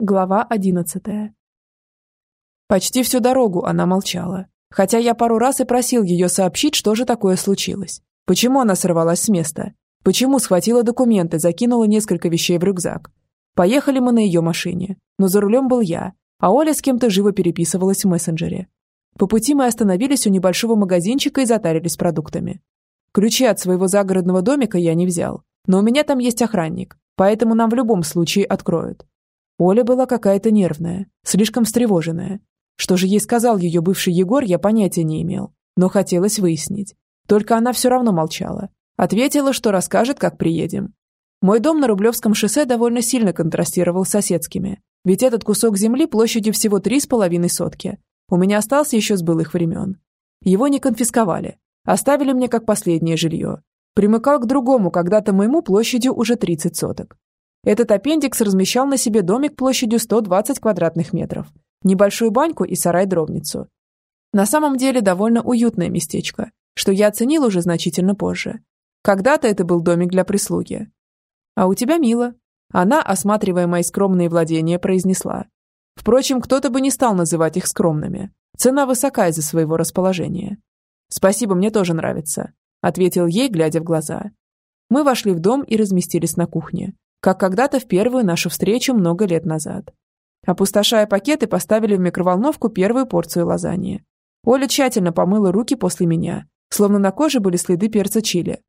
Глава одиннадцатая. Почти всю дорогу она молчала, хотя я пару раз и просил ее сообщить, что же такое случилось. Почему она сорвалась с места? Почему схватила документы, закинула несколько вещей в рюкзак? Поехали мы на ее машине, но за рулем был я, а Оля с кем-то живо переписывалась в мессенджере. По пути мы остановились у небольшого магазинчика и затарились продуктами. Ключи от своего загородного домика я не взял, но у меня там есть охранник, поэтому нам в любом случае откроют. Оля была какая-то нервная, слишком встревоженная. Что же ей сказал ее бывший Егор, я понятия не имел, но хотелось выяснить. Только она все равно молчала. Ответила, что расскажет, как приедем. Мой дом на Рублевском шоссе довольно сильно контрастировал с соседскими, ведь этот кусок земли площадью всего три с половиной сотки. У меня остался еще с былых времен. Его не конфисковали, оставили мне как последнее жилье. Примыкал к другому, когда-то моему площадью уже 30 соток. Этот аппендикс размещал на себе домик площадью 120 квадратных метров, небольшую баньку и сарай-дробницу. На самом деле довольно уютное местечко, что я оценил уже значительно позже. Когда-то это был домик для прислуги. «А у тебя мило». Она, осматривая мои скромные владения, произнесла. Впрочем, кто-то бы не стал называть их скромными. Цена высока из-за своего расположения. «Спасибо, мне тоже нравится», — ответил ей, глядя в глаза. Мы вошли в дом и разместились на кухне, как когда-то в первую нашу встречу много лет назад. Опустошая пакеты, поставили в микроволновку первую порцию лазаньи. Оля тщательно помыла руки после меня, словно на коже были следы перца чили.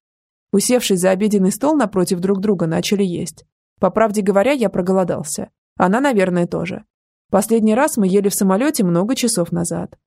Усевшись за обеденный стол напротив друг друга, начали есть. По правде говоря, я проголодался. Она, наверное, тоже. Последний раз мы ели в самолете много часов назад.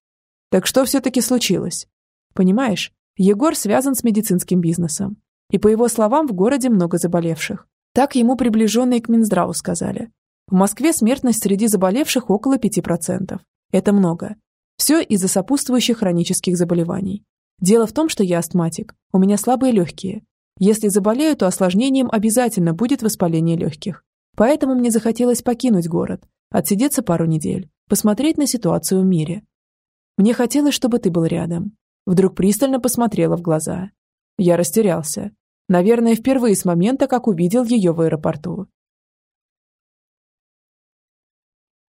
Так что все-таки случилось? Понимаешь, Егор связан с медицинским бизнесом. И по его словам, в городе много заболевших. Так ему приближенные к Минздраву сказали. В Москве смертность среди заболевших около 5%. Это много. Все из-за сопутствующих хронических заболеваний. Дело в том, что я астматик. У меня слабые легкие. Если заболею, то осложнением обязательно будет воспаление легких. Поэтому мне захотелось покинуть город, отсидеться пару недель, посмотреть на ситуацию в мире. Мне хотелось, чтобы ты был рядом. Вдруг пристально посмотрела в глаза. Я растерялся. Наверное, впервые с момента, как увидел ее в аэропорту.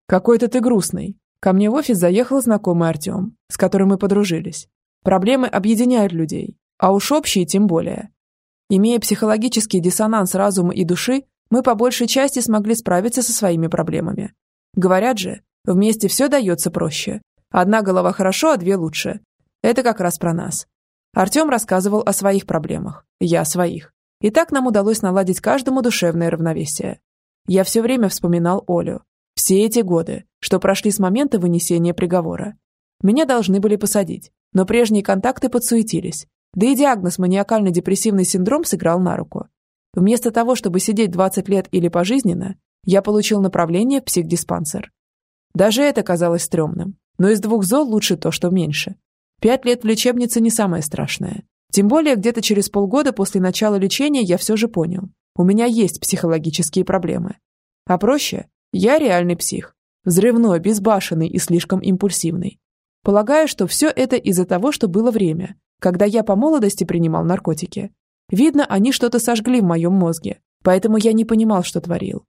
«Какой-то ты грустный». Ко мне в офис заехал знакомый Артем, с которым мы подружились. Проблемы объединяют людей, а уж общие тем более. Имея психологический диссонанс разума и души, мы по большей части смогли справиться со своими проблемами. Говорят же, вместе все дается проще. Одна голова хорошо, а две лучше. Это как раз про нас. Артем рассказывал о своих проблемах, я о своих. И так нам удалось наладить каждому душевное равновесие. Я все время вспоминал Олю. Все эти годы, что прошли с момента вынесения приговора. Меня должны были посадить, но прежние контакты подсуетились. Да и диагноз маниакально-депрессивный синдром сыграл на руку. Вместо того, чтобы сидеть 20 лет или пожизненно, я получил направление в психдиспансер. Даже это казалось стрёмным, но из двух зол лучше то, что меньше. Пять лет в лечебнице не самое страшное. Тем более, где-то через полгода после начала лечения я все же понял. У меня есть психологические проблемы. А проще, я реальный псих. Взрывной, безбашенный и слишком импульсивный. Полагаю, что все это из-за того, что было время, когда я по молодости принимал наркотики. Видно, они что-то сожгли в моем мозге, поэтому я не понимал, что творил.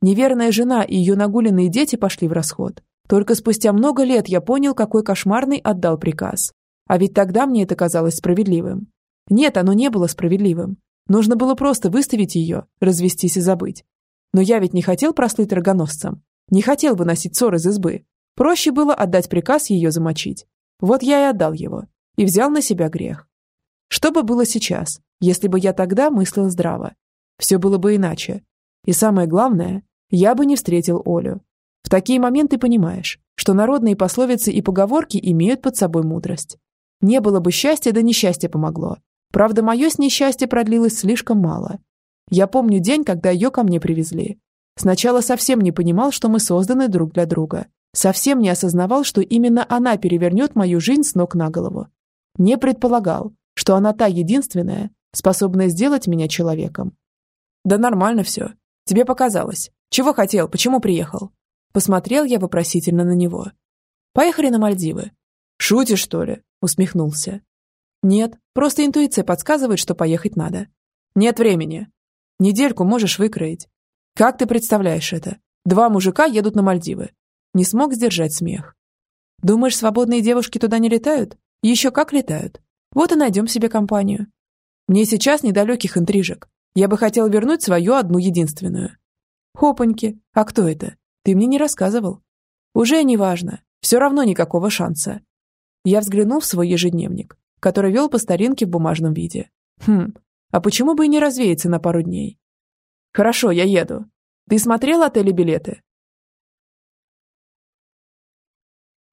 Неверная жена и ее нагуленные дети пошли в расход. Только спустя много лет я понял, какой кошмарный отдал приказ. А ведь тогда мне это казалось справедливым. Нет, оно не было справедливым. Нужно было просто выставить ее, развестись и забыть. Но я ведь не хотел прослыть рогоносцем. Не хотел выносить ссор из избы. Проще было отдать приказ ее замочить. Вот я и отдал его. И взял на себя грех. Что бы было сейчас, если бы я тогда мыслил здраво? Все было бы иначе. И самое главное, я бы не встретил Олю. В такие моменты понимаешь, что народные пословицы и поговорки имеют под собой мудрость. Не было бы счастья, да несчастье помогло. Правда, мое с несчастье продлилось слишком мало. Я помню день, когда ее ко мне привезли. Сначала совсем не понимал, что мы созданы друг для друга. Совсем не осознавал, что именно она перевернет мою жизнь с ног на голову. Не предполагал, что она та единственная, способная сделать меня человеком. Да нормально все. Тебе показалось. Чего хотел, почему приехал? Посмотрел я вопросительно на него. «Поехали на Мальдивы». «Шутишь, что ли?» – усмехнулся. «Нет, просто интуиция подсказывает, что поехать надо. Нет времени. Недельку можешь выкроить. Как ты представляешь это? Два мужика едут на Мальдивы. Не смог сдержать смех. Думаешь, свободные девушки туда не летают? Еще как летают. Вот и найдем себе компанию. Мне сейчас недалеких интрижек. Я бы хотел вернуть свою одну единственную. Хопаньки, а кто это? Ты мне не рассказывал. Уже не важно. Все равно никакого шанса. Я взглянул в свой ежедневник, который вел по старинке в бумажном виде. Хм, а почему бы и не развеяться на пару дней? Хорошо, я еду. Ты смотрел отели билеты?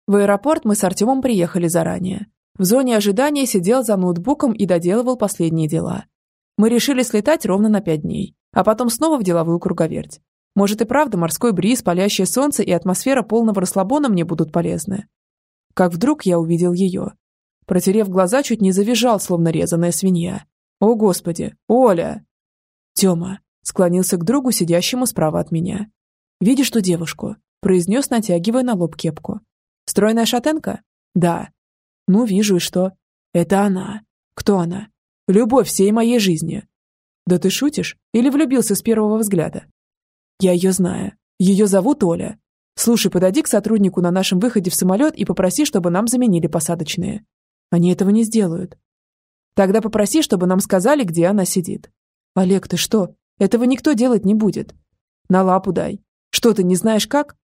В аэропорт мы с Артемом приехали заранее. В зоне ожидания сидел за ноутбуком и доделывал последние дела. Мы решили слетать ровно на пять дней, а потом снова в деловую круговерть. Может и правда морской бриз, палящее солнце и атмосфера полного расслабона мне будут полезны. Как вдруг я увидел ее. Протерев глаза, чуть не завизжал, словно резаная свинья. «О, Господи! Оля!» «Тема!» склонился к другу, сидящему справа от меня. «Видишь ту девушку?» произнес, натягивая на лоб кепку. «Стройная шатенка?» «Да». «Ну, вижу, и что?» «Это она». «Кто она?» «Любовь всей моей жизни». «Да ты шутишь? Или влюбился с первого взгляда?» «Я ее знаю. Ее зовут Оля. Слушай, подойди к сотруднику на нашем выходе в самолет и попроси, чтобы нам заменили посадочные. Они этого не сделают. Тогда попроси, чтобы нам сказали, где она сидит. Олег, ты что? Этого никто делать не будет. На лапу дай. Что ты не знаешь как?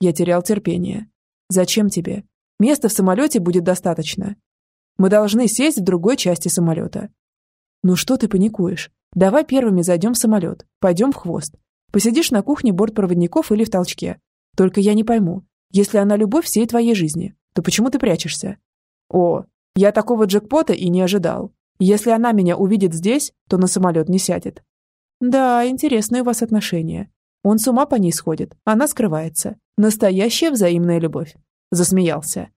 Я терял терпение. Зачем тебе? Места в самолете будет достаточно. Мы должны сесть в другой части самолета. Ну что ты паникуешь? Давай первыми зайдем в самолет. Пойдем в хвост. Посидишь на кухне бортпроводников или в толчке. Только я не пойму, если она любовь всей твоей жизни, то почему ты прячешься? О, я такого джекпота и не ожидал. Если она меня увидит здесь, то на самолет не сядет. Да, интересные у вас отношения. Он с ума по ней сходит, она скрывается. Настоящая взаимная любовь. Засмеялся.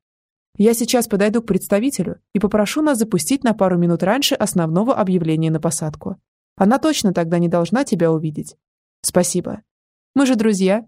Я сейчас подойду к представителю и попрошу нас запустить на пару минут раньше основного объявления на посадку. Она точно тогда не должна тебя увидеть. Спасибо. Мы же друзья,